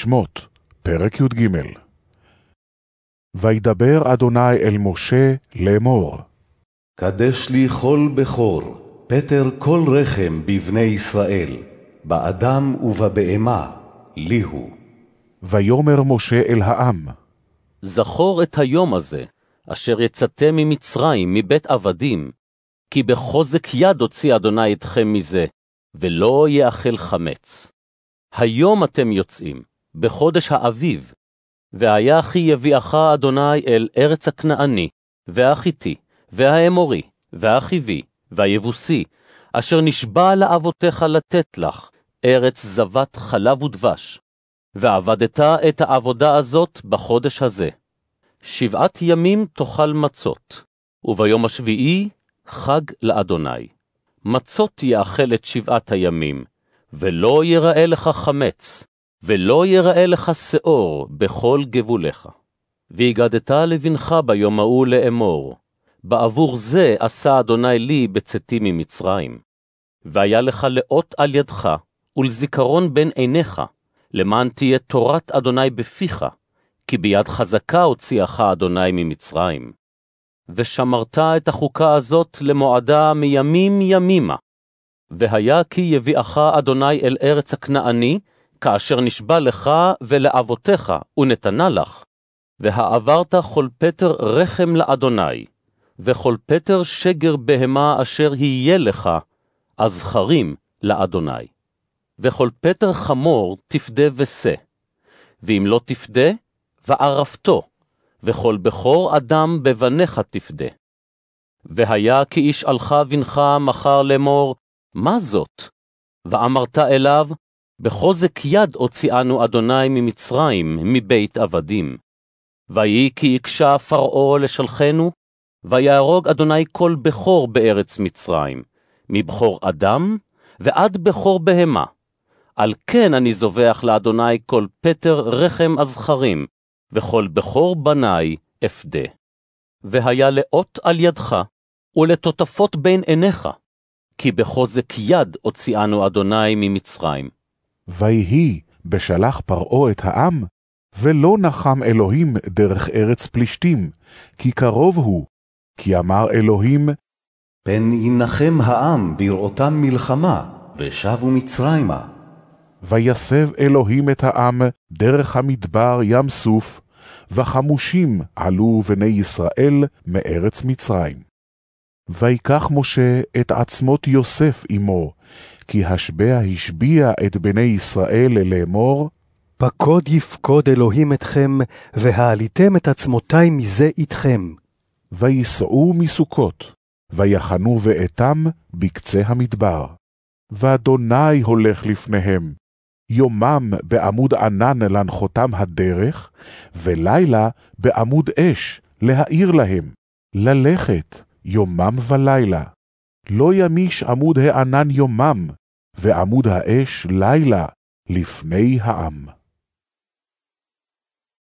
שמות, פרק י"ג וידבר אדוני אל משה לאמור. קדש לי כל בכור, פטר כל רחם בבני ישראל, באדם ובבהמה, לי הוא. ויאמר משה אל העם, זכור את היום הזה, אשר יצאתם ממצרים, מבית עבדים, כי בחוזק יד הוציא אדוני אתכם מזה, ולא יאכל חמץ. היום אתם יוצאים, בחודש האביב, והיה כי יביאך אדוני אל ארץ הכנעני, והחיתי, והאמורי, והחיבי, והיבוסי, אשר נשבע לאבותיך לתת לך, ארץ זבת חלב ודבש. ועבדת את העבודה הזאת בחודש הזה. שבעת ימים תאכל מצות, וביום השביעי חג לאדוני. מצות יאכל את שבעת הימים, ולא יראה לך חמץ, ולא יראה לך שאור בכל גבוליך. והגדת לבנך ביום ההוא לאמור, בעבור זה עשה אדוני לי בצאתי ממצרים. והיה לך לאות על ידך, ולזיכרון בין עיניך, למען תהיה תורת אדוני בפיך, כי ביד חזקה הוציאך אדוני ממצרים. ושמרת את החוקה הזאת למועדה מימים ימימה. והיה כי יביאך אדוני אל ארץ הכנעני, כאשר נשבע לך ולאבותיך, ונתנה לך. והעברת כל פטר רחם לאדוני, וכל פטר שגר בהמה אשר יהיה לך, הזכרים לאדוני. וכל פטר חמור תפדה ושא, ואם לא תפדה, וערפתו, וכל בכור אדם בבניך תפדה. והיה כי ישאלך בנך מחר לאמור, מה זאת? ואמרת אליו, בחוזק יד הוציאנו אדוני ממצרים, מבית עבדים. ויהי כי יקשה פרעה לשלחנו, ויהרוג אדוני כל בכור בארץ מצרים, מבכור אדם ועד בכור בהמה. על כן אני זובח לאדוני כל פטר רחם הזכרים, וכל בכור בני אפדה. והיה לאות על ידך, ולטוטפות בין עיניך, כי בחוזק יד הוציאנו אדוני ממצרים. ויהי בשלח פרעה את העם, ולא נחם אלוהים דרך ארץ פלישתים, כי קרוב הוא, כי אמר אלוהים, פן ינחם העם בראותם מלחמה, ושבו מצרימה. ויסב אלוהים את העם דרך המדבר ים סוף, וחמושים עלו בני ישראל מארץ מצרים. ויקח משה את עצמות יוסף עמו, כי השבע השביע את בני ישראל לאמור, פקוד יפקוד אלוהים אתכם, והעליתם את עצמותי מזה איתכם. ויסעו מסוכות, ויחנו באתם בקצה המדבר. ואדוני הולך לפניהם, יומם בעמוד ענן להנחותם הדרך, ולילה בעמוד אש להאיר להם, ללכת יומם ולילה. לא ימיש עמוד הענן יומם, ועמוד האש לילה לפני העם.